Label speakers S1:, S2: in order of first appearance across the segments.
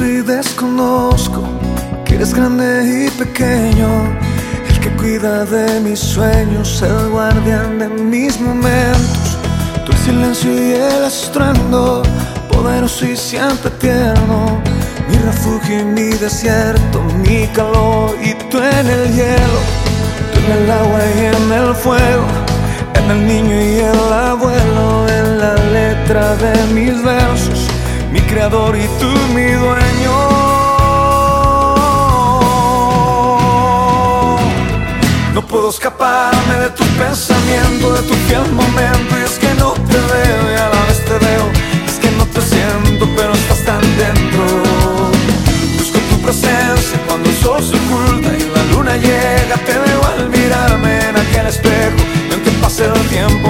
S1: Y desconozco que eres grande y pequeño, el que cuida de mis sueños, el guardián de mis momentos. Tu silencio y el estruendo, poderoso y siempre tierno, mi refugio y mi desierto, mi calor y tú en el hielo, tú en el agua y en el fuego, en el niño y el abuelo, en la letra de mis versos creador y tú mi dueño. No puedo escaparme de tu pensamiento, de tu fiel momento, y es que no te veo y a la vez te veo, es que no te siento, pero estás tan dentro. Busco tu presencia cuando el sol se oculta y la luna llega, te veo al mirarme en aquel espejo, y aunque pase el tiempo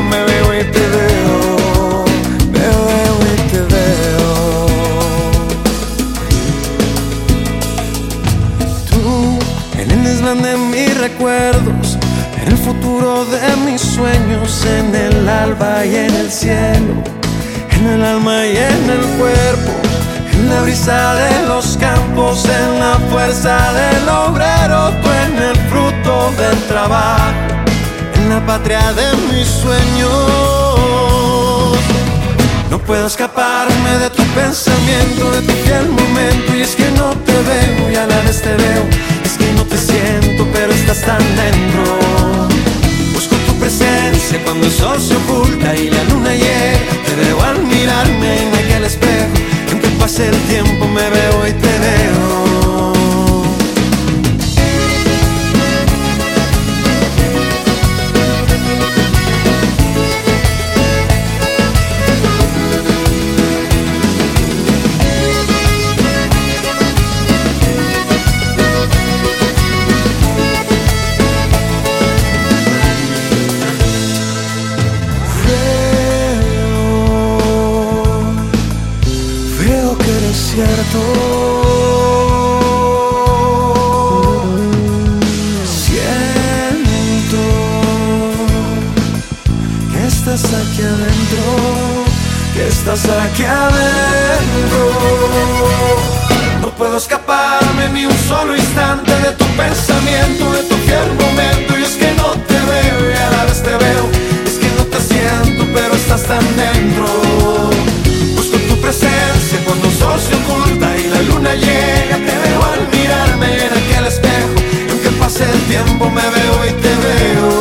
S1: en el desván de mis recuerdos, en el futuro de mis sueños, en el alba y en el cielo, en el alma y en el cuerpo, en la brisa de los campos, en la fuerza del obrero, tú en el fruto del trabajo, en la patria de mis sueños. No puedo escaparme de tu pensamiento, de tu fiel momento Y es que no te veo y a la cuando el sol se oculta y la luna llega Te veo al mirarme en aquel espejo. Y Aunque pase el tiempo me veo y te aquí adentro, que estás aquí adentro. No puedo escapar noite veio